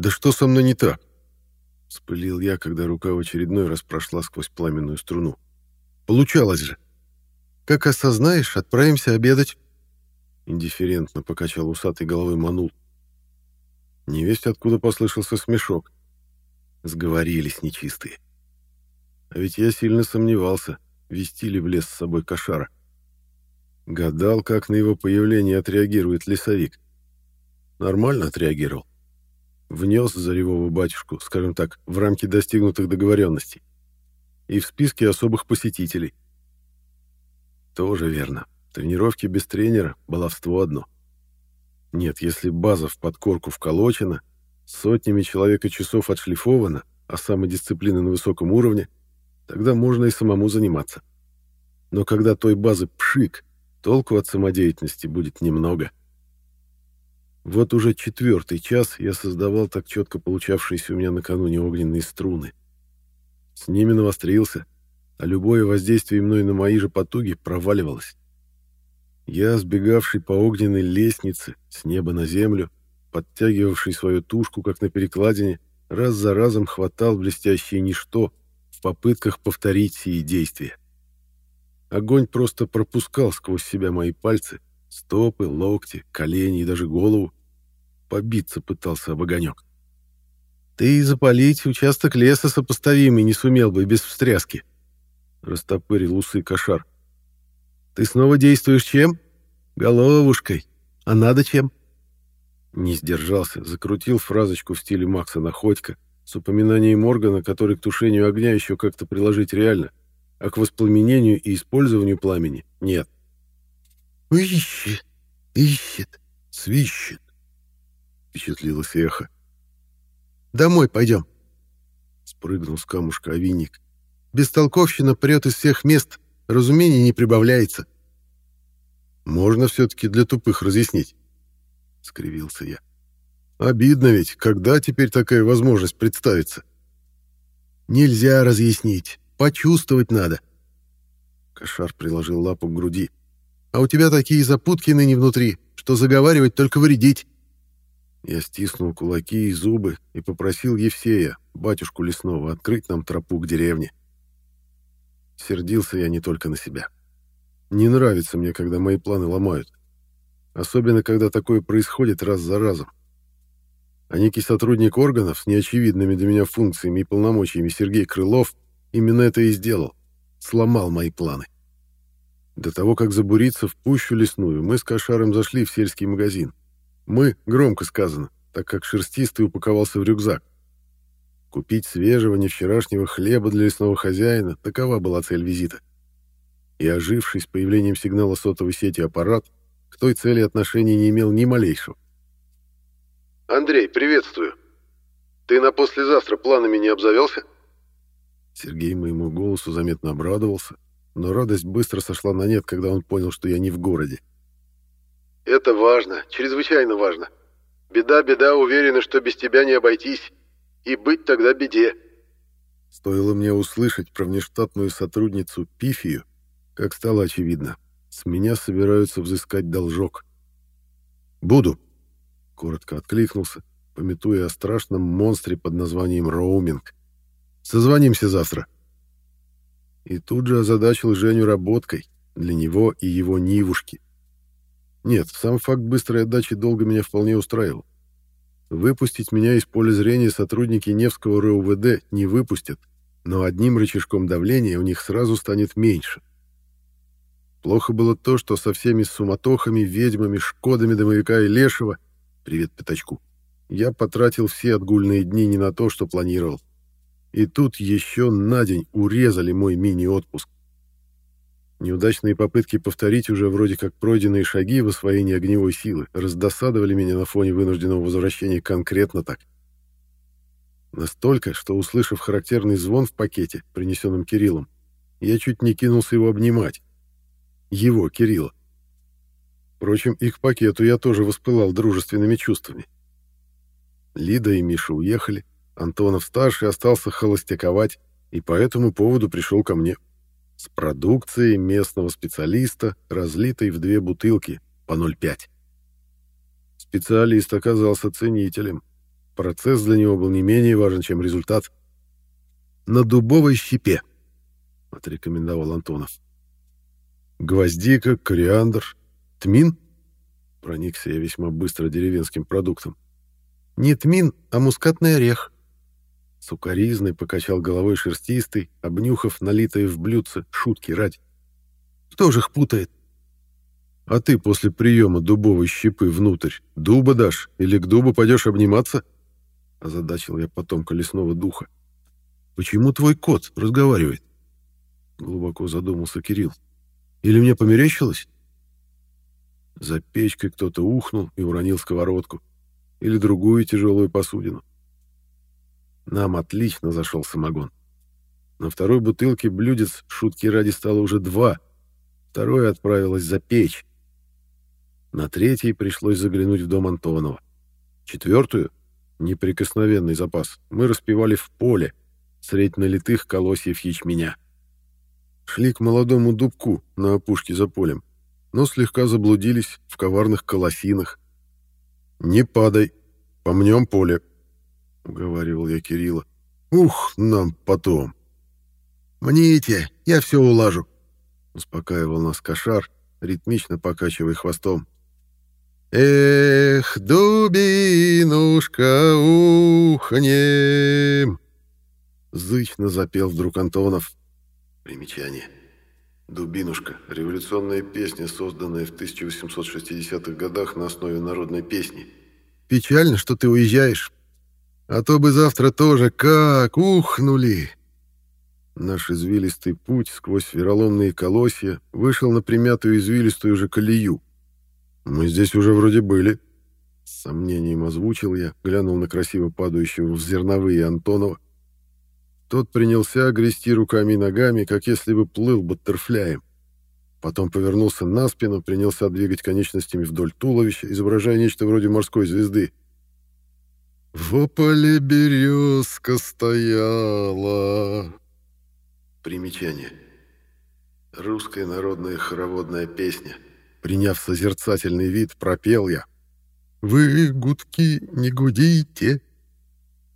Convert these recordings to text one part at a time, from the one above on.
Да что со мной не так? Спылил я, когда рука в очередной раз прошла сквозь пламенную струну. Получалось же. Как осознаешь, отправимся обедать. Индифферентно покачал усатой головой Манул. Невесть откуда послышался смешок. Сговорились нечистые. А ведь я сильно сомневался, вести ли в лес с собой кошара. Гадал, как на его появление отреагирует лесовик. Нормально отреагировал. Внес Заревого батюшку, скажем так, в рамки достигнутых договоренностей. И в списке особых посетителей. Тоже верно. Тренировки без тренера — баловство одно. Нет, если база в подкорку вколочена, сотнями человека часов отшлифована, а самодисциплина на высоком уровне, тогда можно и самому заниматься. Но когда той базы пшик, толку от самодеятельности будет немного. Вот уже четвертый час я создавал так четко получавшиеся у меня накануне огненные струны. С ними навострился, а любое воздействие мной на мои же потуги проваливалось. Я, сбегавший по огненной лестнице с неба на землю, подтягивавший свою тушку, как на перекладине, раз за разом хватал блестящее ничто в попытках повторить сии действия. Огонь просто пропускал сквозь себя мои пальцы, стопы, локти, колени и даже голову. Побиться пытался об огонек. «Ты и запалить участок леса сопоставимый не сумел бы без встряски», — растопырил усы кошар. Ты снова действуешь чем? Головушкой. А надо чем? Не сдержался, закрутил фразочку в стиле Макса Находько с упоминанием органа, который к тушению огня еще как-то приложить реально, а к воспламенению и использованию пламени нет. «Ищет, ищет, свищет», — впечатлилось эхо. «Домой пойдем», — спрыгнул с камушка овинник. «Бестолковщина прет из всех мест, разумений не прибавляется. Можно все-таки для тупых разъяснить, — скривился я. Обидно ведь, когда теперь такая возможность представится? Нельзя разъяснить, почувствовать надо. Кошар приложил лапу к груди. А у тебя такие запутки ныне внутри, что заговаривать только вредить. Я стиснул кулаки и зубы и попросил Евсея, батюшку лесного, открыть нам тропу к деревне. Сердился я не только на себя. Не нравится мне, когда мои планы ломают. Особенно, когда такое происходит раз за разом. А некий сотрудник органов с неочевидными для меня функциями и полномочиями Сергей Крылов именно это и сделал. Сломал мои планы. До того, как забуриться в пущу лесную, мы с Кошаром зашли в сельский магазин. Мы, громко сказано, так как шерстистый упаковался в рюкзак. Купить свежего, не вчерашнего хлеба для лесного хозяина — такова была цель визита. И оживший с появлением сигнала сотовой сети аппарат к той цели отношения не имел ни малейшего. «Андрей, приветствую. Ты на послезавтра планами не обзавелся?» Сергей моему голосу заметно обрадовался, но радость быстро сошла на нет, когда он понял, что я не в городе. «Это важно, чрезвычайно важно. Беда, беда, уверены, что без тебя не обойтись и быть тогда беде. Стоило мне услышать про внештатную сотрудницу Пифию, как стало очевидно, с меня собираются взыскать должок. «Буду», — коротко откликнулся, пометуя о страшном монстре под названием роуминг. «Созвонимся завтра». И тут же озадачил Женю работкой для него и его Нивушки. Нет, сам факт быстрой отдачи долга меня вполне устраивал. Выпустить меня из поля зрения сотрудники Невского РУВД не выпустят, но одним рычажком давления у них сразу станет меньше. Плохо было то, что со всеми суматохами, ведьмами, шкодами домовика и лешего, привет пятачку, я потратил все отгульные дни не на то, что планировал. И тут еще на день урезали мой мини-отпуск. Неудачные попытки повторить уже вроде как пройденные шаги в освоении огневой силы раздосадовали меня на фоне вынужденного возвращения конкретно так. Настолько, что, услышав характерный звон в пакете, принесенном Кириллом, я чуть не кинулся его обнимать. Его, Кирилла. Впрочем, и к пакету я тоже воспылал дружественными чувствами. Лида и Миша уехали, Антонов-старший остался холостяковать, и по этому поводу пришел ко мне с продукцией местного специалиста, разлитой в две бутылки по 0,5. Специалист оказался ценителем. Процесс для него был не менее важен, чем результат. «На дубовой щепе», — отрекомендовал Антонов. «Гвоздика, кориандр, тмин?» Проникся я весьма быстро деревенским продуктом. «Не тмин, а мускатный орех», Сукаризный покачал головой шерстистый, обнюхав налитые в блюдце шутки ради. «Кто же их путает?» «А ты после приема дубовой щепы внутрь дуба дашь или к дубу пойдешь обниматься?» Озадачил я потомка лесного духа. «Почему твой кот разговаривает?» Глубоко задумался Кирилл. «Или мне померещилось?» За печкой кто-то ухнул и уронил сковородку. Или другую тяжелую посудину. Нам отлично зашел самогон. На второй бутылке блюдец шутки ради стало уже два. Второе отправилось за печь. На третьей пришлось заглянуть в дом Антонова. Четвертую, неприкосновенный запас, мы распивали в поле, средь налитых колосьев ячменя. Шли к молодому дубку на опушке за полем, но слегка заблудились в коварных колосинах. «Не падай, помнем поле», — уговаривал я Кирилла. «Ух, нам потом!» «Мните, я все улажу», — успокаивал нас кошар, ритмично покачивая хвостом. «Эх, дубинушка, ухнем!» Зычно запел вдруг Антонов. Примечание. «Дубинушка» — революционная песня, созданная в 1860-х годах на основе народной песни. «Печально, что ты уезжаешь. А то бы завтра тоже как ухнули. Наш извилистый путь сквозь вероломные колосья вышел на примятую извилистую же колею. Мы здесь уже вроде были. С сомнением озвучил я, глянул на красиво падающего в зерновые Антонова. Тот принялся грести руками и ногами, как если бы плыл баттерфляем. Потом повернулся на спину, принялся двигать конечностями вдоль туловища, изображая нечто вроде морской звезды. В поле березка стояла. Примечание. Русская народная хороводная песня. Приняв созерцательный вид, пропел я. «Вы, гудки, не гудите!»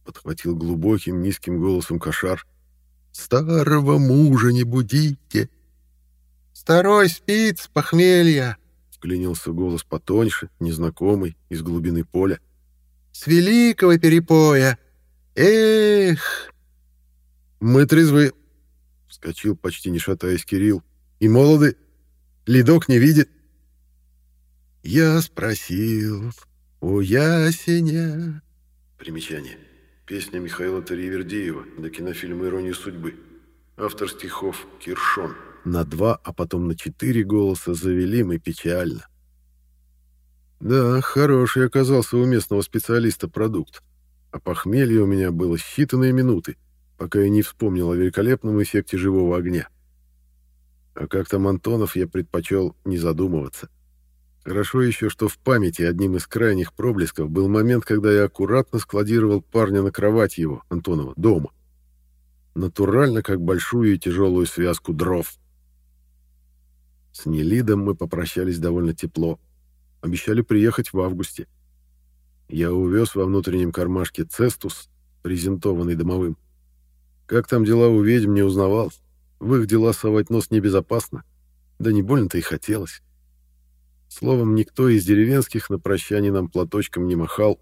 Подхватил глубоким низким голосом кошар. «Старого мужа не будите!» «Старой спит с похмелья!» Вклинился голос потоньше, незнакомый, из глубины поля с великого перепоя. Эх!» «Мы трезвы!» — вскочил, почти не шатаясь, Кирилл. «И молоды. Ледок не видит». «Я спросил у ясеня...» Примечание. Песня Михаила Таривердеева для кинофильма «Ирония судьбы». Автор стихов Киршон. На два, а потом на четыре голоса завели мы печально. Да, хороший оказался у местного специалиста продукт. А похмелье у меня было считанные минуты, пока я не вспомнил о великолепном эффекте живого огня. А как там Антонов, я предпочел не задумываться. Хорошо еще, что в памяти одним из крайних проблесков был момент, когда я аккуратно складировал парня на кровать его, Антонова, дома. Натурально, как большую и тяжелую связку дров. С Нелидом мы попрощались довольно тепло. Обещали приехать в августе. Я увез во внутреннем кармашке цестус, презентованный домовым. Как там дела у ведьм, не узнавал. В их дела совать нос небезопасно. Да не больно-то и хотелось. Словом, никто из деревенских на прощание нам платочком не махал,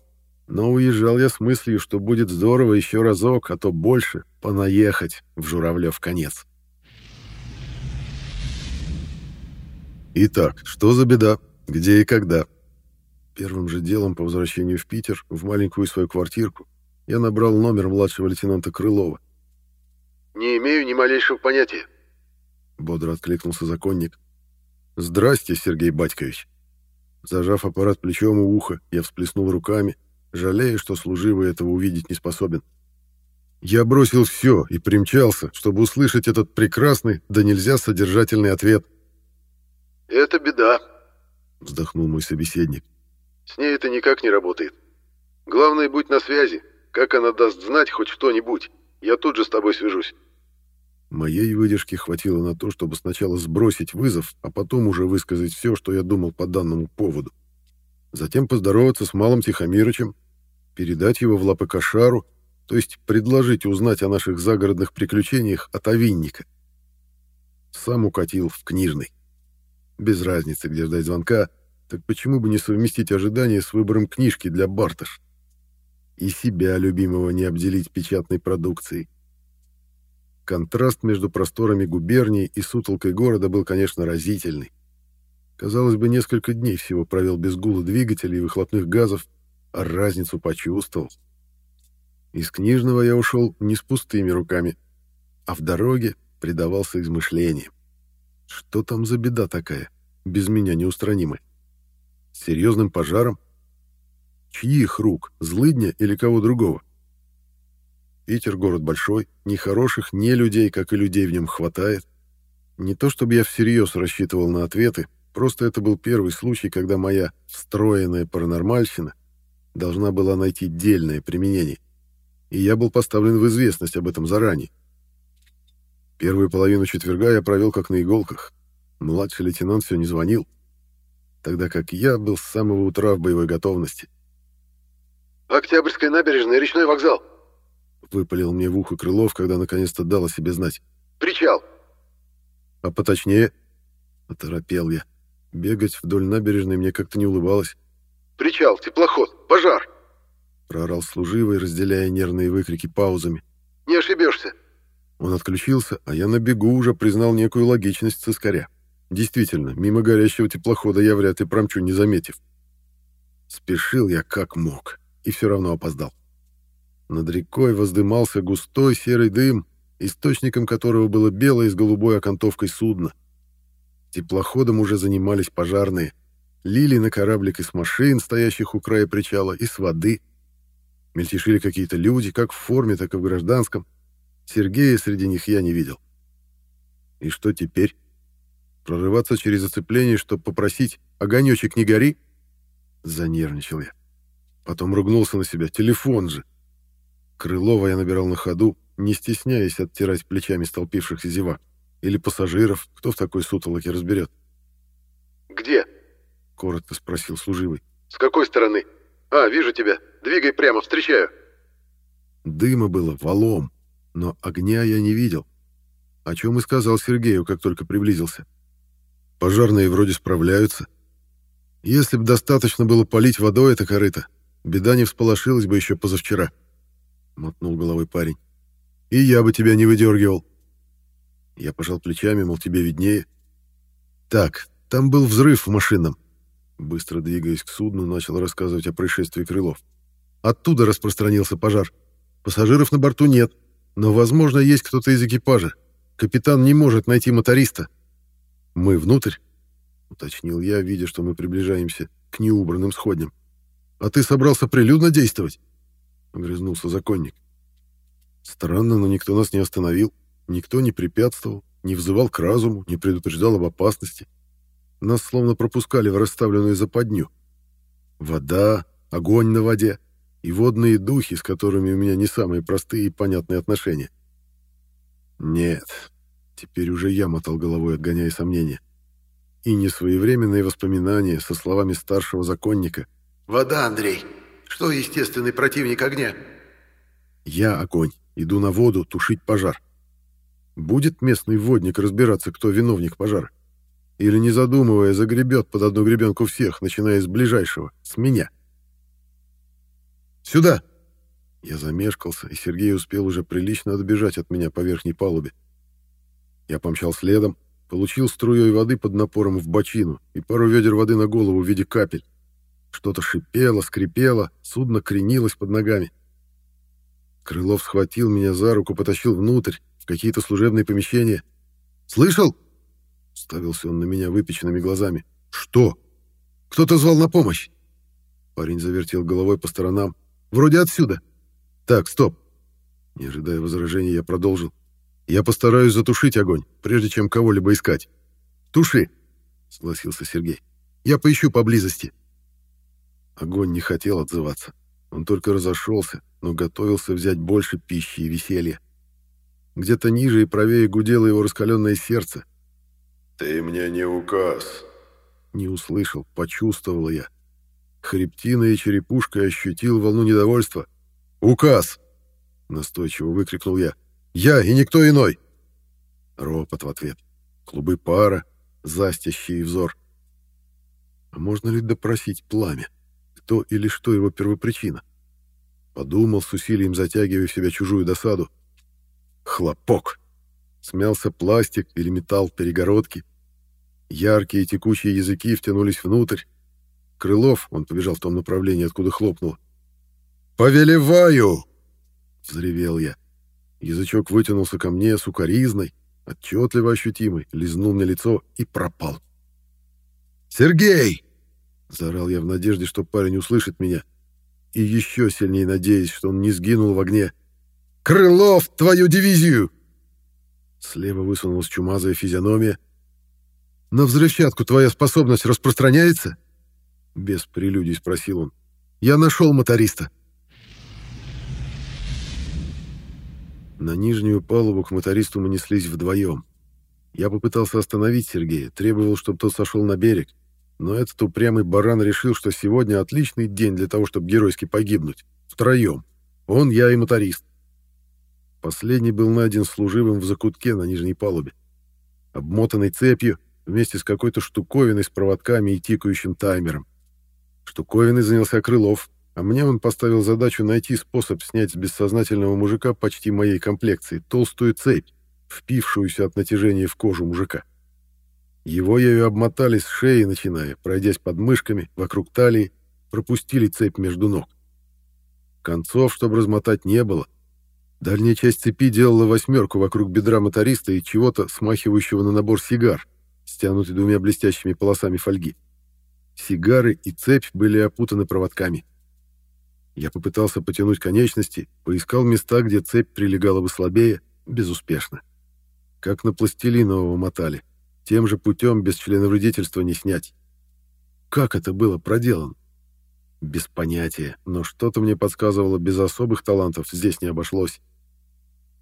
но уезжал я с мыслью, что будет здорово еще разок, а то больше, понаехать в Журавлев конец. Итак, что за беда? Где и когда? Первым же делом по возвращению в Питер, в маленькую свою квартирку, я набрал номер младшего лейтенанта Крылова. «Не имею ни малейшего понятия», — бодро откликнулся законник. «Здрасте, Сергей Батькович». Зажав аппарат плечом у уха, я всплеснул руками, жалея, что служивый этого увидеть не способен. Я бросил все и примчался, чтобы услышать этот прекрасный, да нельзя содержательный ответ. «Это беда», вздохнул мой собеседник. С ней это никак не работает. Главное, будь на связи. Как она даст знать хоть что-нибудь, я тут же с тобой свяжусь. Моей выдержки хватило на то, чтобы сначала сбросить вызов, а потом уже высказать все, что я думал по данному поводу. Затем поздороваться с малым Тихомирычем, передать его в лапы кошару, то есть предложить узнать о наших загородных приключениях от овинника. Сам укатил в книжный. Без разницы, где ждать звонка, так почему бы не совместить ожидания с выбором книжки для Барташ? И себя любимого не обделить печатной продукцией. Контраст между просторами губернии и сутолкой города был, конечно, разительный. Казалось бы, несколько дней всего провел без гула двигателей и выхлопных газов, а разницу почувствовал. Из книжного я ушел не с пустыми руками, а в дороге предавался измышлениям. Что там за беда такая, без меня неустранимая? С серьезным пожаром? Чьих рук, злыдня или кого другого? Питер город большой, ни хороших, ни людей, как и людей в нем хватает. Не то чтобы я всерьез рассчитывал на ответы, просто это был первый случай, когда моя встроенная паранормальщина должна была найти дельное применение. И я был поставлен в известность об этом заранее. Первую половину четверга я провел как на иголках. Младший лейтенант все не звонил, тогда как я был с самого утра в боевой готовности. «Октябрьская набережная, речной вокзал!» Выпалил мне в ухо Крылов, когда наконец-то дал о себе знать. «Причал!» «А поточнее?» Оторопел я. Бегать вдоль набережной мне как-то не улыбалось. «Причал, теплоход, пожар!» Проорал служивый, разделяя нервные выкрики паузами. «Не ошибешься!» Он отключился, а я на бегу уже признал некую логичность цискаря. Действительно, мимо горящего теплохода я вряд ли промчу, не заметив. Спешил я как мог, и все равно опоздал. Над рекой воздымался густой серый дым, источником которого было белое с голубой окантовкой судно. Теплоходом уже занимались пожарные. Лили на кораблик из машин, стоящих у края причала, и с воды. Мельтешили какие-то люди, как в форме, так и в гражданском. Сергея среди них я не видел. И что теперь? Прорываться через оцепление, чтобы попросить «Огонечек, не гори?» Занервничал я. Потом ругнулся на себя. Телефон же. Крылова я набирал на ходу, не стесняясь оттирать плечами столпившихся зевак. Или пассажиров, кто в такой сутолоке разберет. «Где?» — коротко спросил служивый. «С какой стороны? А, вижу тебя. Двигай прямо, встречаю». Дыма было валом, но огня я не видел. О чем и сказал Сергею, как только приблизился. Пожарные вроде справляются. Если бы достаточно было полить водой это корыто, беда не всполошилась бы еще позавчера. Мотнул головой парень. И я бы тебя не выдергивал. Я пожал плечами, мол, тебе виднее. Так, там был взрыв в машинном. Быстро двигаясь к судну, начал рассказывать о происшествии Крылов. Оттуда распространился пожар. Пассажиров на борту нет, но, возможно, есть кто-то из экипажа. Капитан не может найти моториста. «Мы внутрь?» — уточнил я, видя, что мы приближаемся к неубранным сходням. «А ты собрался прилюдно действовать?» — огрызнулся законник. Странно, но никто нас не остановил, никто не препятствовал, не взывал к разуму, не предупреждал об опасности. Нас словно пропускали в расставленную западню. Вода, огонь на воде и водные духи, с которыми у меня не самые простые и понятные отношения. Нет, Теперь уже я мотал головой, отгоняя сомнения. И несвоевременные воспоминания со словами старшего законника. «Вода, Андрей! Что естественный противник огня?» «Я огонь. Иду на воду тушить пожар. Будет местный водник разбираться, кто виновник пожара? Или, не задумывая, загребет под одну гребенку всех, начиная с ближайшего, с меня?» «Сюда!» Я замешкался, и Сергей успел уже прилично отбежать от меня по верхней палубе. Я помчал следом, получил струей воды под напором в бочину и пару ведер воды на голову в виде капель. Что-то шипело, скрипело, судно кренилось под ногами. Крылов схватил меня за руку, потащил внутрь, в какие-то служебные помещения. «Слышал?» — ставился он на меня выпеченными глазами. «Что? Кто-то звал на помощь?» Парень завертел головой по сторонам. «Вроде отсюда». «Так, стоп». Не ожидая возражений, я продолжил. Я постараюсь затушить огонь, прежде чем кого-либо искать. Туши, согласился Сергей. Я поищу поблизости. Огонь не хотел отзываться. Он только разошелся, но готовился взять больше пищи и веселья. Где-то ниже и правее гудело его раскаленное сердце. «Ты мне не указ», — не услышал, почувствовал я. Хребтиной и черепушкой ощутил волну недовольства. «Указ!» — настойчиво выкрикнул я. «Я и никто иной!» Ропот в ответ. Клубы пара, застящий взор. А можно ли допросить пламя? Кто или что его первопричина? Подумал с усилием, затягивая в себя чужую досаду. Хлопок! Смялся пластик или металл перегородки. Яркие текучие языки втянулись внутрь. Крылов, он побежал в том направлении, откуда хлопнуло. «Повелеваю!» — взревел я. Язычок вытянулся ко мне сукоризной, отчетливо ощутимый, лизнул мне лицо и пропал. «Сергей!» — заорал я в надежде, что парень услышит меня, и еще сильнее надеясь, что он не сгинул в огне. «Крылов, твою дивизию!» Слева высунулась чумазая физиономия. «На взрывчатку твоя способность распространяется?» Без прелюдий спросил он. «Я нашел моториста». На нижнюю палубу к мотористу мы неслись вдвоем. Я попытался остановить Сергея, требовал, чтобы тот сошел на берег, но этот упрямый баран решил, что сегодня отличный день для того, чтобы геройски погибнуть. Втроем. Он, я и моторист. Последний был найден служивым в закутке на нижней палубе. Обмотанный цепью, вместе с какой-то штуковиной с проводками и тикающим таймером. Штуковиной занялся Крылов, а мне он поставил задачу найти способ снять с бессознательного мужика почти моей комплекции толстую цепь, впившуюся от натяжения в кожу мужика. Его ею обмотали с шеи, начиная, пройдясь под мышками, вокруг талии, пропустили цепь между ног. Концов, чтобы размотать, не было — Дальняя часть цепи делала восьмерку вокруг бедра моториста и чего-то, смахивающего на набор сигар, стянутый двумя блестящими полосами фольги. Сигары и цепь были опутаны проводками. Я попытался потянуть конечности, поискал места, где цепь прилегала бы слабее, безуспешно. Как на пластилинового мотали. Тем же путем без членовредительства не снять. Как это было проделано? Без понятия, но что-то мне подсказывало, без особых талантов здесь не обошлось.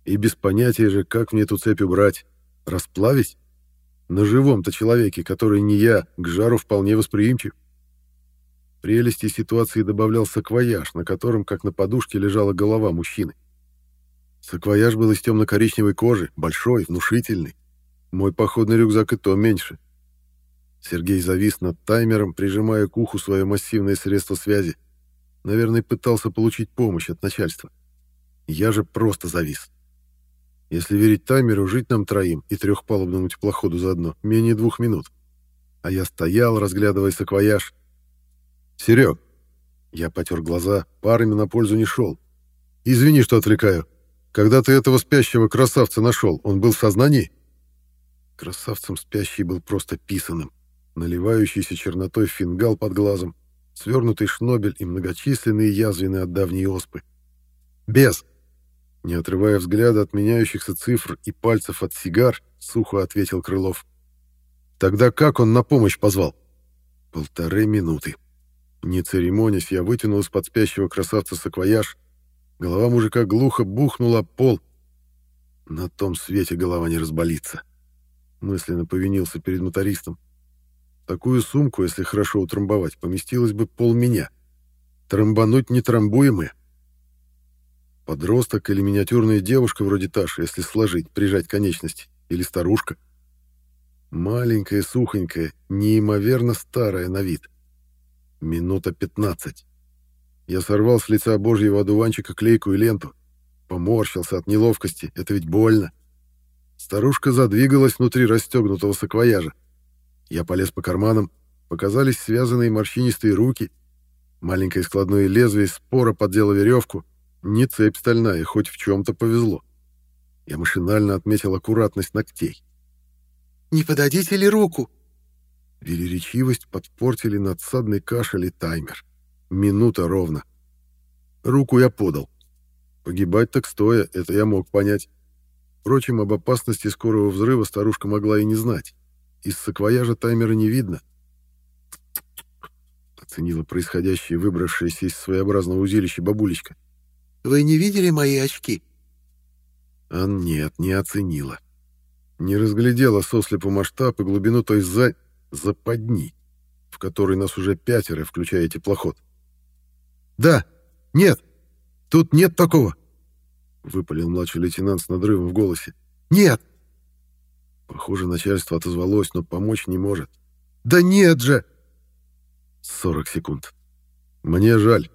И без понятия же, как мне эту цепь убрать. Расплавить? На живом-то человеке, который не я, к жару вполне восприимчив. Прелести ситуации добавлял саквояж, на котором, как на подушке, лежала голова мужчины. Саквояж был из темно-коричневой кожи, большой, внушительный. Мой походный рюкзак и то меньше. Сергей завис над таймером, прижимая к уху свое массивное средство связи. Наверное, пытался получить помощь от начальства. Я же просто завис. Если верить таймеру, жить нам троим и трехпалубному теплоходу заодно менее двух минут. А я стоял, разглядывая саквояж. «Серег!» Я потер глаза, парами на пользу не шел. «Извини, что отвлекаю. Когда ты этого спящего красавца нашел, он был в сознании?» Красавцем спящий был просто писаным. Наливающийся чернотой фингал под глазом, свернутый шнобель и многочисленные язвины от давней оспы. «Без!» Не отрывая взгляда от меняющихся цифр и пальцев от сигар, сухо ответил Крылов. «Тогда как он на помощь позвал?» «Полторы минуты». Не церемонясь, я вытянул из-под спящего красавца саквояж. Голова мужика глухо бухнула пол. На том свете голова не разболится. Мысленно повинился перед мотористом. Такую сумку, если хорошо утрамбовать, поместилось бы пол меня. Трамбануть нетрамбуемое. Подросток или миниатюрная девушка вроде Таши, если сложить, прижать конечность, или старушка. Маленькая, сухонькая, неимоверно старая на вид. Минута пятнадцать. Я сорвал с лица божьего одуванчика клейкую ленту. Поморщился от неловкости, это ведь больно. Старушка задвигалась внутри расстегнутого саквояжа. Я полез по карманам, показались связанные морщинистые руки. Маленькое складное лезвие спора поддело веревку, не цепь стальная, хоть в чем-то повезло. Я машинально отметил аккуратность ногтей. «Не подадите ли руку?» Велеречивость подпортили надсадный кашель и таймер. Минута ровно. Руку я подал. Погибать так стоя, это я мог понять. Впрочем, об опасности скорого взрыва старушка могла и не знать. Из саквояжа таймера не видно. Оценила происходящее выбравшееся из своеобразного узилища бабулечка. Вы не видели мои очки?» А нет, не оценила. Не разглядела сослепу масштаб и глубину той за... западни. в которой нас уже пятеро, включая теплоход. «Да! Нет! Тут нет такого!» — выпалил младший лейтенант с надрывом в голосе. «Нет!» Похоже, начальство отозвалось, но помочь не может. «Да нет же!» 40 секунд. «Мне жаль».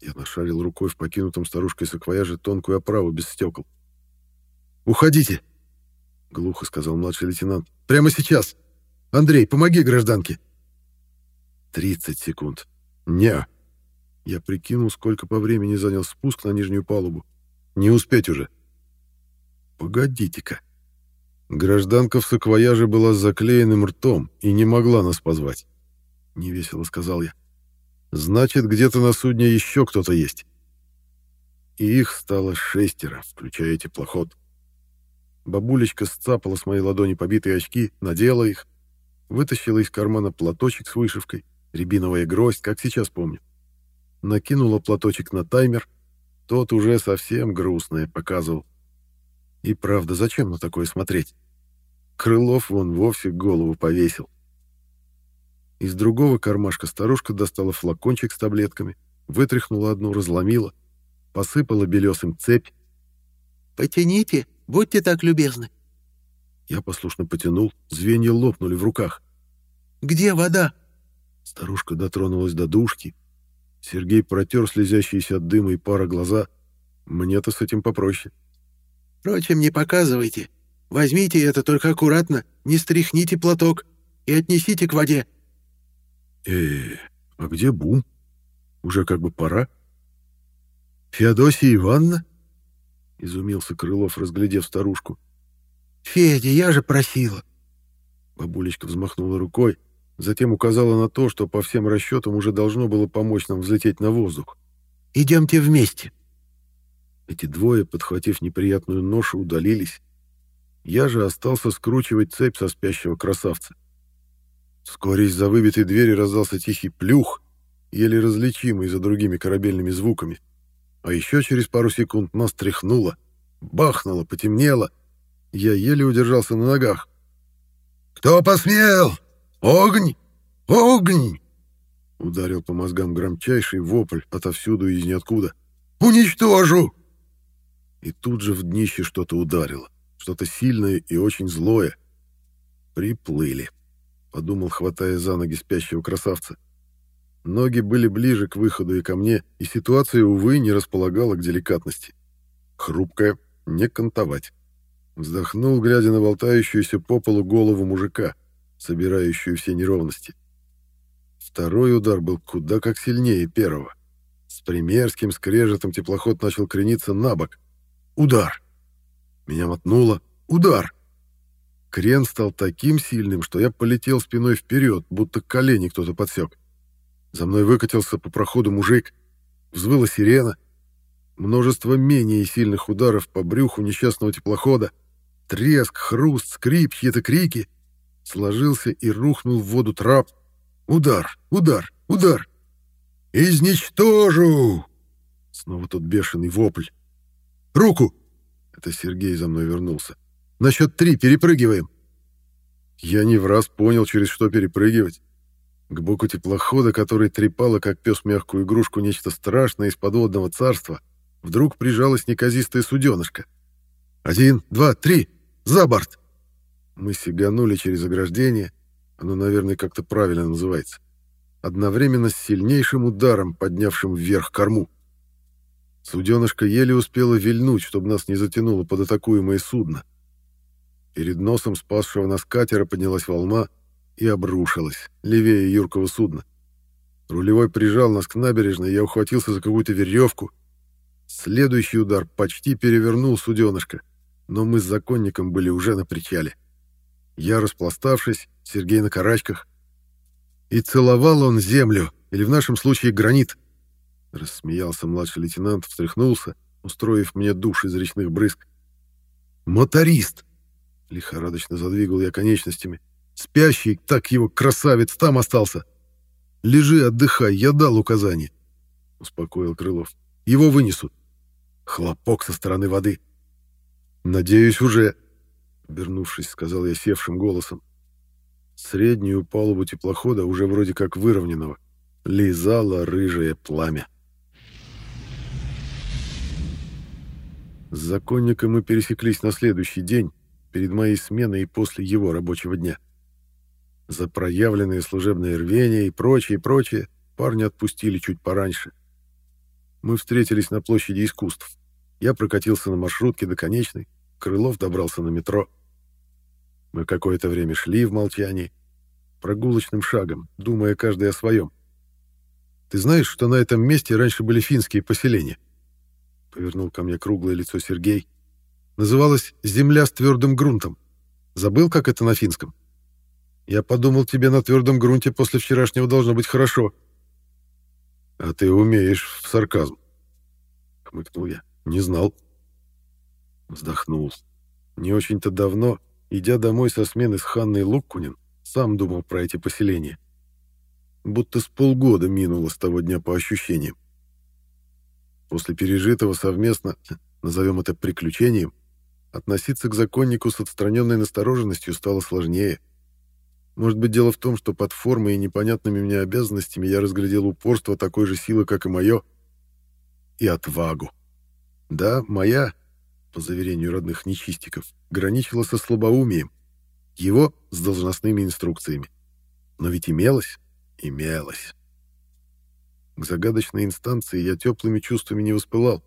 Я нашарил рукой в покинутом старушкой саквояже тонкую оправу без стекол. «Уходите!» — глухо сказал младший лейтенант. «Прямо сейчас! Андрей, помоги гражданке!» 30 секунд. «Не!» Я прикинул, сколько по времени занял спуск на нижнюю палубу. «Не успеть уже!» «Погодите-ка!» Гражданка в саквояже была с заклеенным ртом и не могла нас позвать. Невесело сказал я. Значит, где-то на судне еще кто-то есть. И их стало шестеро, включая теплоход. Бабулечка сцапала с моей ладони побитые очки, надела их, вытащила из кармана платочек с вышивкой, рябиновая гроздь, как сейчас помню. Накинула платочек на таймер, тот уже совсем грустное показывал. И правда, зачем на такое смотреть? Крылов вон вовсе голову повесил. Из другого кармашка старушка достала флакончик с таблетками, вытряхнула одну, разломила, посыпала белесым цепь. «Потяните, будьте так любезны». Я послушно потянул, звенья лопнули в руках. «Где вода?» Старушка дотронулась до дужки. Сергей протер слезящиеся от дыма и пара глаза. Мне-то с этим попроще. Впрочем, не показывайте. Возьмите это только аккуратно, не стряхните платок и отнесите к воде. Э, -э а где Бум? Уже как бы пора. Феодосия Ивановна? Изумился Крылов, разглядев старушку. Федя, я же просила. Бабулечка взмахнула рукой, затем указала на то, что по всем расчетам уже должно было помочь нам взлететь на воздух. «Идемте вместе». Эти двое, подхватив неприятную ношу, удалились. Я же остался скручивать цепь со спящего красавца. Вскоре из-за выбитой двери раздался тихий плюх, еле различимый за другими корабельными звуками. А еще через пару секунд нас тряхнуло, бахнуло, потемнело. Я еле удержался на ногах. «Кто посмел? Огонь! Огонь!» Ударил по мозгам громчайший вопль отовсюду и из ниоткуда. «Уничтожу!» И тут же в днище что-то ударило. Что-то сильное и очень злое. Приплыли. Подумал, хватая за ноги спящего красавца. Ноги были ближе к выходу и ко мне, и ситуация, увы, не располагала к деликатности. Хрупкая, не кантовать. Вздохнул, глядя на болтающуюся по полу голову мужика, собирающую все неровности. Второй удар был куда как сильнее первого. С примерским скрежетом теплоход начал крениться на бок. Удар! Меня мотнуло. Удар! Крен стал таким сильным, что я полетел спиной вперед, будто колени кто-то подсек. За мной выкатился по проходу мужик. Взвыла сирена. Множество менее сильных ударов по брюху несчастного теплохода. Треск, хруст, скрип, чьи-то крики. Сложился и рухнул в воду трап. Удар, удар, удар. «Изничтожу!» Снова тот бешеный вопль. «Руку!» Это Сергей за мной вернулся. «На счет три перепрыгиваем!» Я не в раз понял, через что перепрыгивать. К боку теплохода, который трепало, как пес мягкую игрушку, нечто страшное из подводного царства, вдруг прижалась неказистая суденышко. «Один, два, три! За борт!» Мы сиганули через ограждение, оно, наверное, как-то правильно называется, одновременно с сильнейшим ударом, поднявшим вверх корму. Суденышко еле успело вильнуть, чтобы нас не затянуло под атакуемое судно. Перед носом спасшего нас катера поднялась волна и обрушилась, левее юркого судна. Рулевой прижал нас к набережной, я ухватился за какую-то веревку. Следующий удар почти перевернул суденышко, но мы с законником были уже на причале. Я, распластавшись, Сергей на карачках. И целовал он землю, или в нашем случае гранит — Рассмеялся младший лейтенант, встряхнулся, устроив мне душ из речных брызг. «Моторист!» — лихорадочно задвигал я конечностями. «Спящий, так его красавец, там остался!» «Лежи, отдыхай, я дал указание», — успокоил Крылов. «Его вынесут». Хлопок со стороны воды. «Надеюсь, уже», — обернувшись, сказал я севшим голосом. Среднюю палубу теплохода, уже вроде как выровненного, лизало рыжее пламя. С законником мы пересеклись на следующий день, перед моей сменой и после его рабочего дня. За проявленное служебное рвение и прочее, прочее парня отпустили чуть пораньше. Мы встретились на площади искусств. Я прокатился на маршрутке до конечной, Крылов добрался на метро. Мы какое-то время шли в молчании, прогулочным шагом, думая каждый о своем. «Ты знаешь, что на этом месте раньше были финские поселения?» Повернул ко мне круглое лицо Сергей. «Называлось «Земля с твердым грунтом». Забыл, как это на финском? Я подумал, тебе на твердом грунте после вчерашнего должно быть хорошо». «А ты умеешь в сарказм», — хмыкнул я. «Не знал». Вздохнул. Не очень-то давно, идя домой со смены с Ханной Луккунин, сам думал про эти поселения. Будто с полгода минуло с того дня по ощущениям. После пережитого совместно, назовем это приключением, относиться к законнику с отстраненной настороженностью стало сложнее. Может быть, дело в том, что под формой и непонятными мне обязанностями я разглядел упорство такой же силы, как и мое, и отвагу. Да, моя, по заверению родных нечистиков, граничила со слабоумием, его с должностными инструкциями. Но ведь имелось, имелось. К загадочной инстанции я теплыми чувствами не воспылал,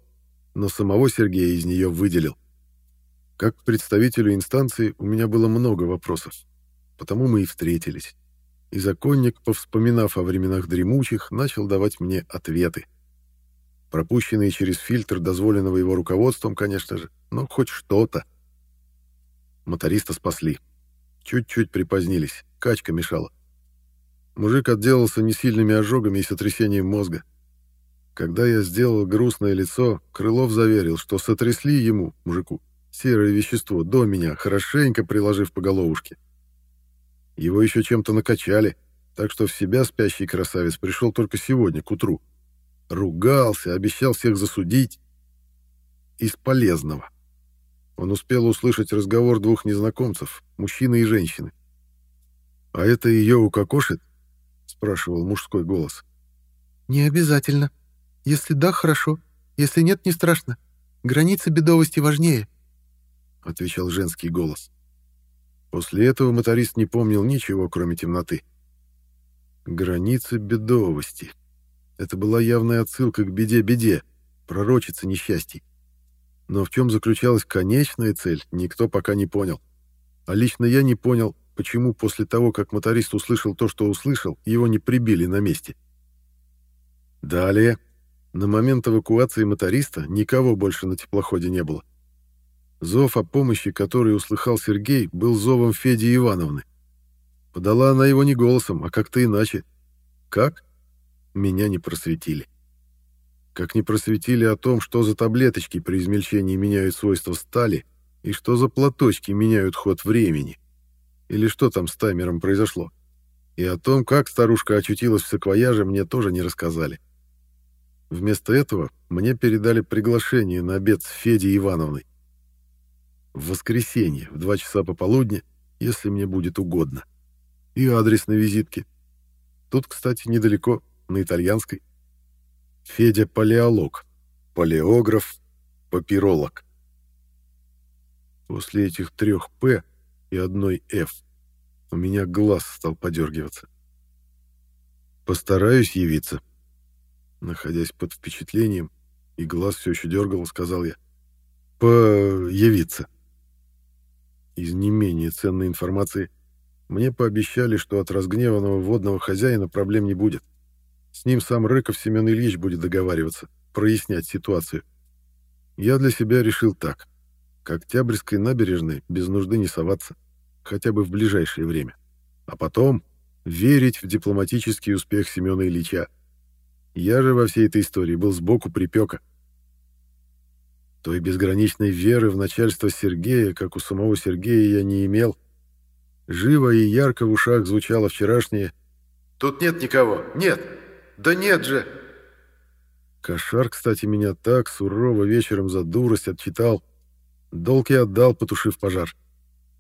но самого Сергея из нее выделил. Как к представителю инстанции у меня было много вопросов, потому мы и встретились. И законник, повспоминав о временах дремучих, начал давать мне ответы. Пропущенные через фильтр дозволенного его руководством, конечно же, но хоть что-то. Моториста спасли. Чуть-чуть припозднились, качка мешала. Мужик отделался несильными ожогами и сотрясением мозга. Когда я сделал грустное лицо, Крылов заверил, что сотрясли ему, мужику, серое вещество до меня, хорошенько приложив по головушке. Его еще чем-то накачали, так что в себя спящий красавец пришел только сегодня, к утру. Ругался, обещал всех засудить. Из полезного. Он успел услышать разговор двух незнакомцев, мужчины и женщины. «А это ее укокошит?» — спрашивал мужской голос. «Не обязательно. Если да, хорошо. Если нет, не страшно. Граница бедовости важнее», — отвечал женский голос. После этого моторист не помнил ничего, кроме темноты. Граница бедовости. Это была явная отсылка к беде-беде, пророчице несчастий. Но в чем заключалась конечная цель, никто пока не понял. А лично я не понял, почему после того, как моторист услышал то, что услышал, его не прибили на месте. Далее, на момент эвакуации моториста никого больше на теплоходе не было. Зов о помощи, который услыхал Сергей, был зовом Феди Ивановны. Подала она его не голосом, а как-то иначе. Как? Меня не просветили. Как не просветили о том, что за таблеточки при измельчении меняют свойства стали и что за платочки меняют ход времени. Или что там с таймером произошло. И о том, как старушка очутилась в саквояже, мне тоже не рассказали. Вместо этого мне передали приглашение на обед с Федей Ивановной. В воскресенье, в два часа пополудни, если мне будет угодно. И адрес на визитке. Тут, кстати, недалеко, на итальянской. Федя палеолог, палеограф, папиролог. После этих трех «П» и одной «Ф» у меня глаз стал подергиваться. «Постараюсь явиться». Находясь под впечатлением, и глаз все еще дергал, сказал я. «Появиться». Из не менее ценной информации мне пообещали, что от разгневанного водного хозяина проблем не будет. С ним сам Рыков Семен Ильич будет договариваться, прояснять ситуацию. Я для себя решил так. К Октябрьской набережной без нужды не соваться, хотя бы в ближайшее время. А потом верить в дипломатический успех Семена Ильича. Я же во всей этой истории был сбоку припека. Той безграничной веры в начальство Сергея, как у самого Сергея, я не имел. Живо и ярко в ушах звучало вчерашнее «Тут нет никого! Нет!» «Да нет же!» Кошар, кстати, меня так сурово вечером за дурость отчитал. Долг я отдал, потушив пожар.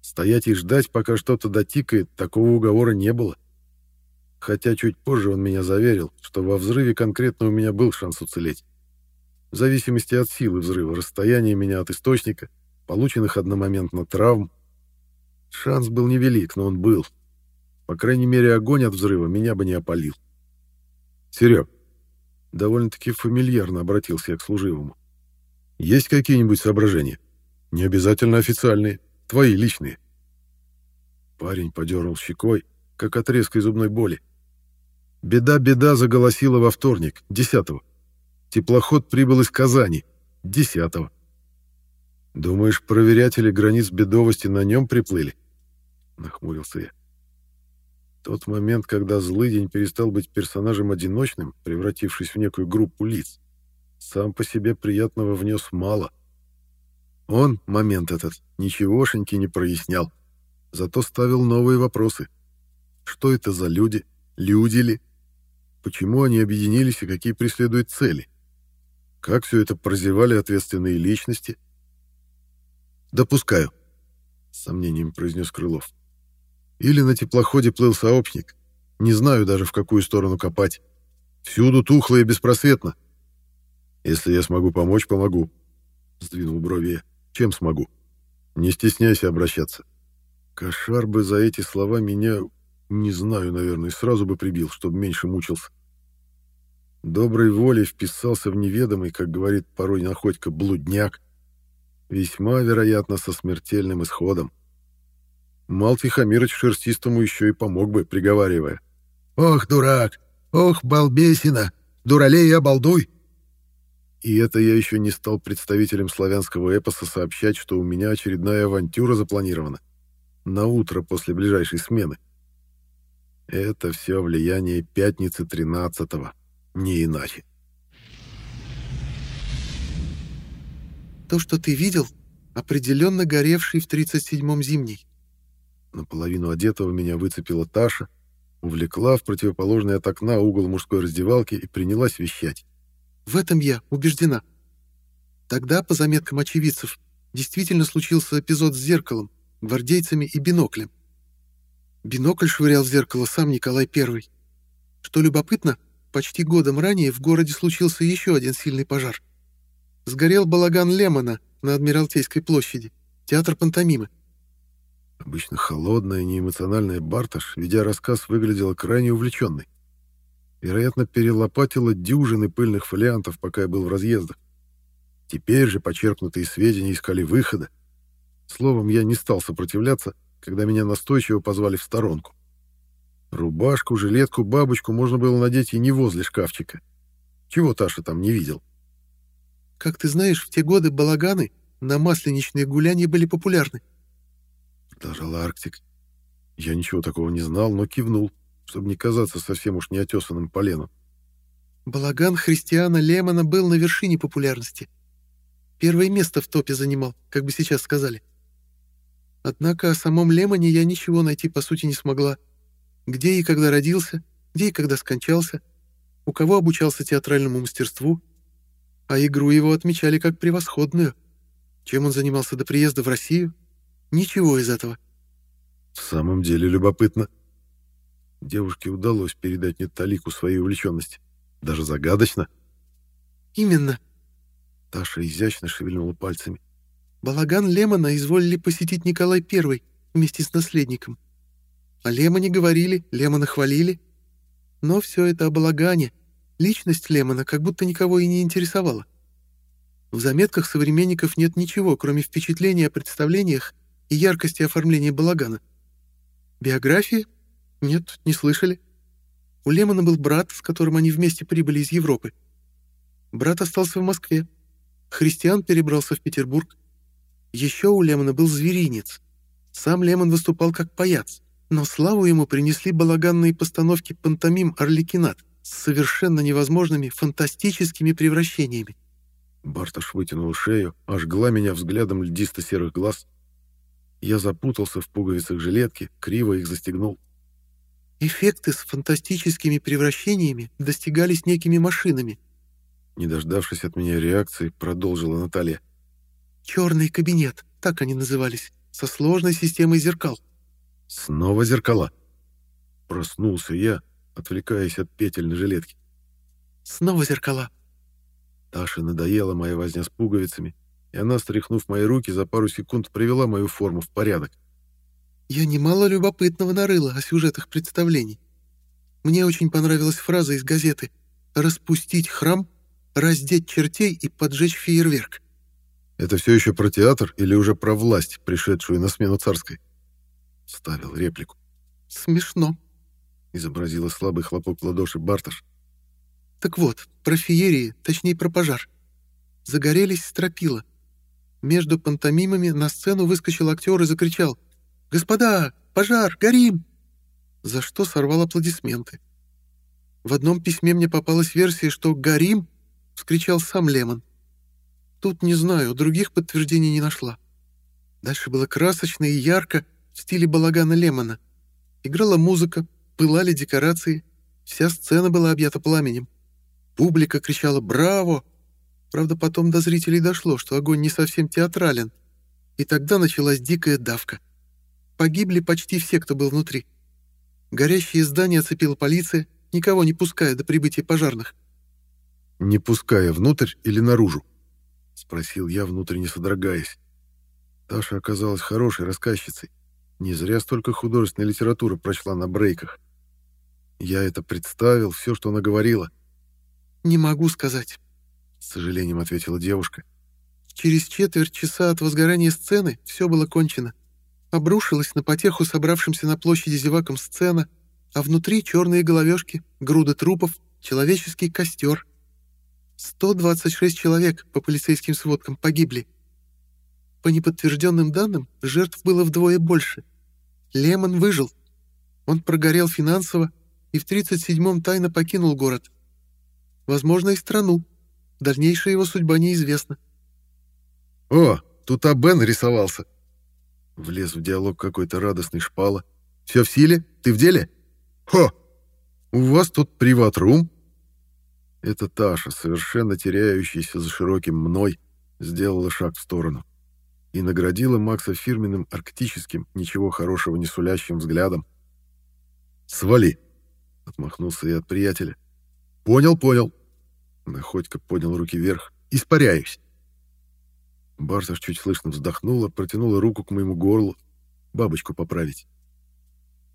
Стоять и ждать, пока что-то дотикает, такого уговора не было. Хотя чуть позже он меня заверил, что во взрыве конкретно у меня был шанс уцелеть. В зависимости от силы взрыва, расстояния меня от источника, полученных одномоментно травм. Шанс был невелик, но он был. По крайней мере, огонь от взрыва меня бы не опалил. Серег, довольно-таки фамильярно обратился я к служивому. Есть какие-нибудь соображения? Не обязательно официальные, твои личные. Парень подернул щекой, как от резкой зубной боли. Беда-беда заголосила во вторник, десятого. Теплоход прибыл из Казани, десятого. Думаешь, проверятели границ бедовости на нем приплыли? Нахмурился я. Тот момент, когда Злыдень перестал быть персонажем одиночным, превратившись в некую группу лиц, сам по себе приятного внес мало. Он, момент этот, ничегошеньки не прояснял, зато ставил новые вопросы. Что это за люди? Люди ли? Почему они объединились и какие преследуют цели? Как все это прозевали ответственные личности? «Допускаю», — с сомнением произнес Крылов. «Или на теплоходе плыл сообщник. Не знаю даже, в какую сторону копать. Всюду тухло и беспросветно. Если я смогу помочь, помогу», — сдвинул брови «Чем смогу? Не стесняйся обращаться. Кошар бы за эти слова меня, не знаю, наверное, сразу бы прибил, чтобы меньше мучился. Доброй волей вписался в неведомый, как говорит порой находька, блудняк, Весьма вероятно, со смертельным исходом. Мал Тихомирыч шерстистому еще и помог бы, приговаривая. «Ох, дурак! Ох, балбесина! Дуралей обалдуй!» И это я еще не стал представителем славянского эпоса сообщать, что у меня очередная авантюра запланирована. На утро после ближайшей смены. Это все влияние пятницы 13-го, не иначе. То, что ты видел, определенно горевший в 37-м зимний. Наполовину одетого меня выцепила Таша, увлекла в противоположный от окна угол мужской раздевалки и принялась вещать. В этом я убеждена. Тогда, по заметкам очевидцев, действительно случился эпизод с зеркалом, гвардейцами и биноклем. Бинокль швырял в зеркало сам Николай I. Что любопытно, почти годом ранее в городе случился еще один сильный пожар — Сгорел балаган Лемона на Адмиралтейской площади, театр пантомимы. Обычно холодная, неэмоциональная Барташ, ведя рассказ, выглядела крайне увлеченной. Вероятно, перелопатила дюжины пыльных фолиантов, пока я был в разъездах. Теперь же почерпнутые сведения искали выхода. Словом, я не стал сопротивляться, когда меня настойчиво позвали в сторонку. Рубашку, жилетку, бабочку можно было надеть и не возле шкафчика. Чего Таша там не видел. Как ты знаешь, в те годы балаганы на масленичные гуляния были популярны. Продолжал Арктик. Я ничего такого не знал, но кивнул, чтобы не казаться совсем уж неотесанным поленом. Балаган Христиана Лемона был на вершине популярности. Первое место в топе занимал, как бы сейчас сказали. Однако о самом Лемоне я ничего найти по сути не смогла. Где и когда родился, где и когда скончался, у кого обучался театральному мастерству — а игру его отмечали как превосходную. Чем он занимался до приезда в Россию? Ничего из этого. В самом деле любопытно. Девушке удалось передать мне талику своей увлеченности. Даже загадочно. Именно. Таша изящно шевельнула пальцами. Балаган Лемона изволили посетить Николай I вместе с наследником. О Лемоне говорили, Лемона хвалили. Но все это о балагане, Личность Лемона как будто никого и не интересовала. В заметках современников нет ничего, кроме впечатления о представлениях и яркости оформления балагана. Биографии? Нет, не слышали. У Лемона был брат, с которым они вместе прибыли из Европы. Брат остался в Москве. Христиан перебрался в Петербург. Еще у Лемона был зверинец. Сам Лемон выступал как паяц, но славу ему принесли балаганные постановки пантомим «Орликинат», с совершенно невозможными фантастическими превращениями. Барташ вытянул шею, ожгла меня взглядом льдисто-серых глаз. Я запутался в пуговицах жилетки, криво их застегнул. Эффекты с фантастическими превращениями достигались некими машинами. Не дождавшись от меня реакции, продолжила Наталья. «Черный кабинет», так они назывались, со сложной системой зеркал. Снова зеркала. Проснулся я, отвлекаясь от петель на жилетке. Снова зеркала. Таше надоела моя возня с пуговицами, и она, стряхнув мои руки, за пару секунд привела мою форму в порядок. Я немало любопытного нарыла о сюжетах представлений. Мне очень понравилась фраза из газеты «Распустить храм, раздеть чертей и поджечь фейерверк». Это все еще про театр или уже про власть, пришедшую на смену царской? Ставил реплику. «Смешно», — изобразила слабый хлопок в ладоши Барташ. «Так вот, про феерии, точнее про пожар. Загорелись стропила. Между пантомимами на сцену выскочил актер и закричал «Господа, пожар, горим!» За что сорвал аплодисменты. В одном письме мне попалась версия, что «горим» вскричал сам Лемон. Тут не знаю, других подтверждений не нашла. Дальше было красочно и ярко в стиле балагана Лемона. Играла музыка, пылали декорации, вся сцена была объята пламенем. Публика кричала «Браво!», Правда, потом до зрителей дошло, что огонь не совсем театрален, и тогда началась дикая давка. Погибли почти все, кто был внутри. Горящие здания оцепила полиция, никого не пуская до прибытия пожарных. «Не пуская внутрь или наружу?» — спросил я, внутренне содрогаясь. Таша оказалась хорошей рассказчицей. Не зря столько художественной литературы прочла на брейках. Я это представил, все, что она говорила. «Не могу сказать с сожалением ответила девушка. Через четверть часа от возгорания сцены все было кончено. Обрушилась на потеху собравшимся на площади зевакам сцена, а внутри черные головешки, груды трупов, человеческий костер. 126 человек по полицейским сводкам погибли. По неподтвержденным данным, жертв было вдвое больше. Лемон выжил. Он прогорел финансово и в 37-м тайно покинул город. Возможно, и страну. Дальнейшая его судьба неизвестна. «О, тут Абен рисовался!» Влез в диалог какой-то радостный шпала. «Все в силе? Ты в деле?» «Хо! У вас тут приват-рум?» Это Таша, совершенно теряющаяся за широким мной, сделала шаг в сторону и наградила Макса фирменным арктическим, ничего хорошего не сулящим взглядом. «Свали!» — отмахнулся я от приятеля. «Понял, понял. Находька поднял руки вверх. «Испаряюсь!» Барсов чуть слышно вздохнула, протянула руку к моему горлу. Бабочку поправить.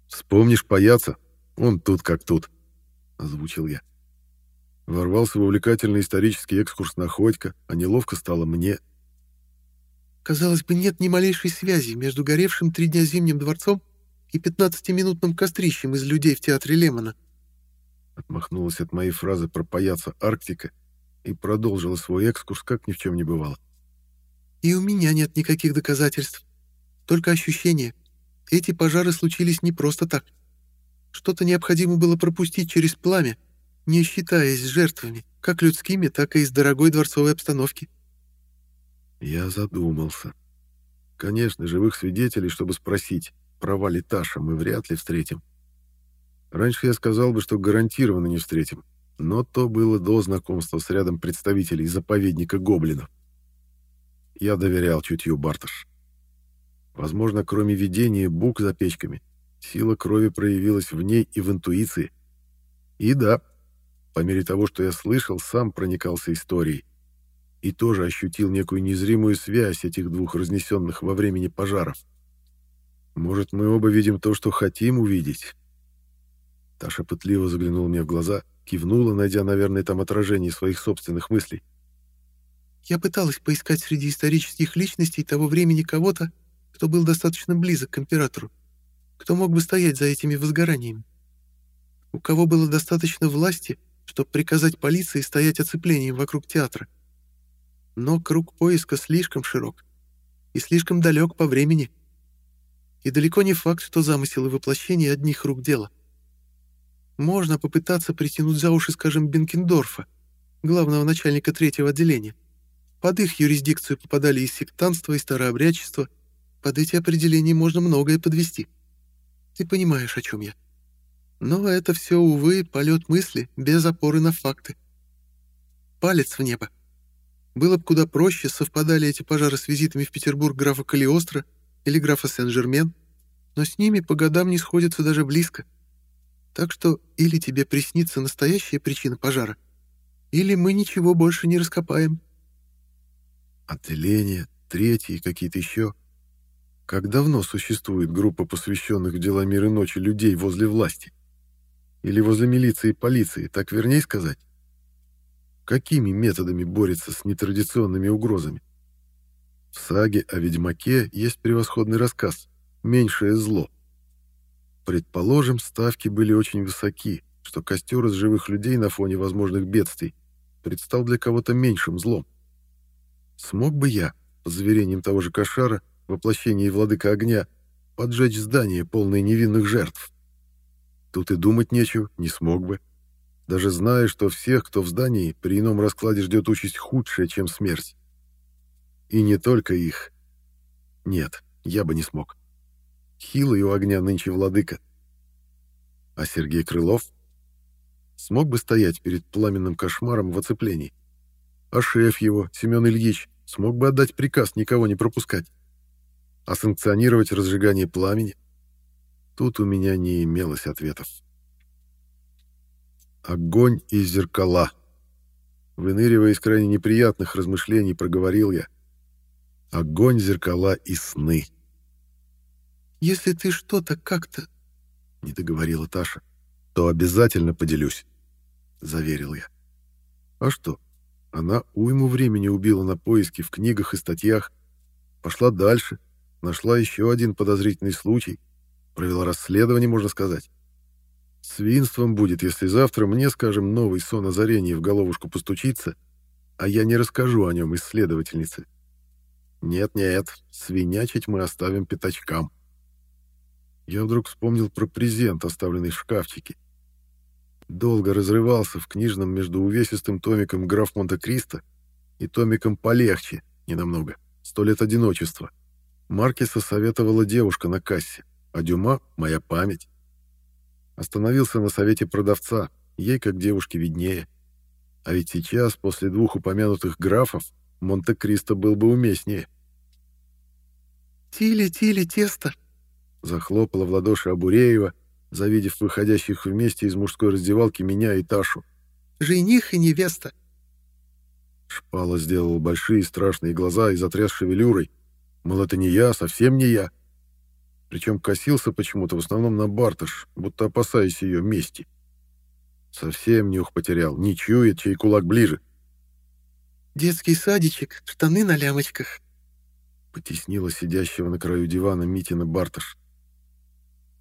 «Вспомнишь паяться? Он тут как тут», — озвучил я. Ворвался в увлекательный исторический экскурс Находька, а неловко стало мне. Казалось бы, нет ни малейшей связи между горевшим три дня Зимним дворцом и пятнадцатиминутным кострищем из людей в театре Лемона. Отмахнулась от моей фразы про паяться Арктика и продолжила свой экскурс, как ни в чем не бывало. «И у меня нет никаких доказательств. Только ощущения. Эти пожары случились не просто так. Что-то необходимо было пропустить через пламя, не считаясь жертвами, как людскими, так и из дорогой дворцовой обстановки». Я задумался. Конечно, живых свидетелей, чтобы спросить, права ли Таша, мы вряд ли встретим. Раньше я сказал бы, что гарантированно не встретим, но то было до знакомства с рядом представителей заповедника гоблинов. Я доверял чутью Барташ. Возможно, кроме видения бук за печками, сила крови проявилась в ней и в интуиции. И да, по мере того, что я слышал, сам проникался историей и тоже ощутил некую незримую связь этих двух разнесенных во времени пожаров. Может, мы оба видим то, что хотим увидеть, Таша пытливо заглянула мне в глаза, кивнула, найдя, наверное, там отражение своих собственных мыслей. «Я пыталась поискать среди исторических личностей того времени кого-то, кто был достаточно близок к императору, кто мог бы стоять за этими возгораниями, у кого было достаточно власти, чтобы приказать полиции стоять оцеплением вокруг театра. Но круг поиска слишком широк и слишком далек по времени. И далеко не факт, что замысел и воплощение одних рук дело. Можно попытаться притянуть за уши, скажем, Бенкендорфа, главного начальника третьего отделения. Под их юрисдикцию попадали и сектантство, и старообрядчество. Под эти определения можно многое подвести. Ты понимаешь, о чем я. Но это все, увы, полет мысли, без опоры на факты. Палец в небо. Было бы куда проще, совпадали эти пожары с визитами в Петербург графа Калиостро или графа Сен-Жермен, но с ними по годам не сходятся даже близко. Так что или тебе приснится настоящая причина пожара, или мы ничего больше не раскопаем. Отделение, третьи какие-то еще. Как давно существует группа посвященных в дела мира ночи людей возле власти? Или возле милиции и полиции, так вернее сказать? Какими методами борется с нетрадиционными угрозами? В саге о Ведьмаке есть превосходный рассказ «Меньшее зло». Предположим, ставки были очень высоки, что костер из живых людей на фоне возможных бедствий предстал для кого-то меньшим злом. Смог бы я, по заверениям того же Кошара, воплощении владыка огня, поджечь здание, полное невинных жертв? Тут и думать нечего, не смог бы. Даже зная, что всех, кто в здании, при ином раскладе ждет участь худшая, чем смерть. И не только их. Нет, я бы не смог. Хилый у огня нынче владыка. А Сергей Крылов? Смог бы стоять перед пламенным кошмаром в оцеплении. А шеф его, Семен Ильич, смог бы отдать приказ никого не пропускать. А санкционировать разжигание пламени? Тут у меня не имелось ответов. Огонь и зеркала. Выныривая из крайне неприятных размышлений, проговорил я. Огонь, зеркала и сны. «Если ты что-то как-то...» — не договорила Таша. «То обязательно поделюсь», — заверил я. «А что? Она уйму времени убила на поиски в книгах и статьях. Пошла дальше, нашла еще один подозрительный случай, провела расследование, можно сказать. Свинством будет, если завтра мне, скажем, новый сон озарения в головушку постучится, а я не расскажу о нем исследовательнице. Нет-нет, свинячить мы оставим пятачкам я вдруг вспомнил про презент, оставленный в шкафчике. Долго разрывался в книжном между увесистым томиком «Граф Монте-Кристо» и томиком полегче, ненамного, «Сто лет одиночества». Маркеса советовала девушка на кассе, а Дюма — моя память. Остановился на совете продавца, ей как девушке виднее. А ведь сейчас, после двух упомянутых графов, Монте-Кристо был бы уместнее. «Тили, тили, тесто!» Захлопала в ладоши Абуреева, завидев выходящих вместе из мужской раздевалки меня и Ташу. «Жених и невеста!» Шпала сделал большие страшные глаза и затряс шевелюрой. Мол, это не я, совсем не я. Причем косился почему-то в основном на Бартыш, будто опасаясь ее мести. Совсем нюх потерял, не чует, чей кулак ближе. «Детский садичек, штаны на лямочках», — потеснила сидящего на краю дивана Митина Бартыш.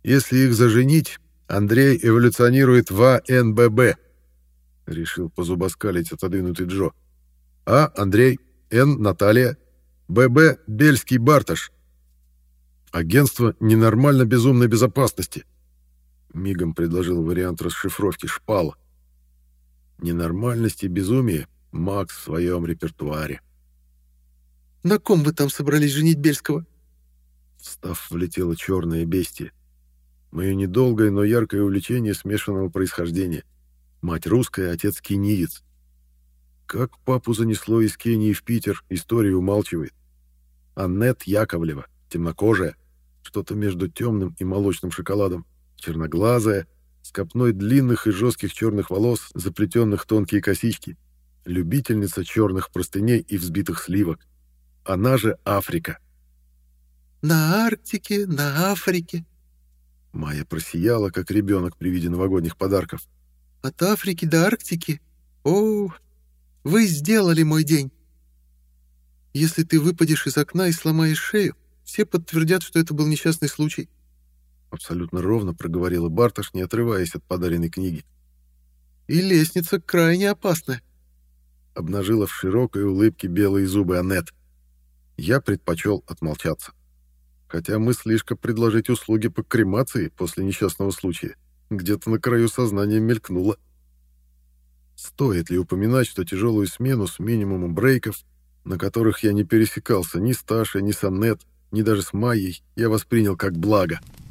Если их заженить, Андрей эволюционирует в АНББ, решил позубоскалить отодвинутый Джо. А Андрей, Н Наталья, ББ Бельский Барташ. Агентство ненормально безумной безопасности. Мигом предложил вариант расшифровки шпала. Ненормальность и безумие Макс в своем репертуаре. «На ком вы там собрались женить Бельского?» Встав, влетело черное бестие. Мое недолгое, но яркое увлечение смешанного происхождения. Мать русская, отец кениец. Как папу занесло из Кении в Питер, история умалчивает. Аннет Яковлева, темнокожая, что-то между темным и молочным шоколадом, черноглазая, с копной длинных и жестких черных волос, заплетенных тонкие косички, любительница черных простыней и взбитых сливок. Она же Африка. «На Арктике, на Африке», Майя просияла, как ребенок при виде новогодних подарков. «От Африки до Арктики? О, вы сделали мой день! Если ты выпадешь из окна и сломаешь шею, все подтвердят, что это был несчастный случай». Абсолютно ровно проговорила Барташ, не отрываясь от подаренной книги. «И лестница крайне опасная», — обнажила в широкой улыбке белые зубы Аннет. Я предпочел отмолчаться хотя мысль слишком предложить услуги по кремации после несчастного случая где-то на краю сознания мелькнула. Стоит ли упоминать, что тяжелую смену с минимумом брейков, на которых я не пересекался ни с Ташей, ни с Аннет, ни даже с Майей, я воспринял как благо —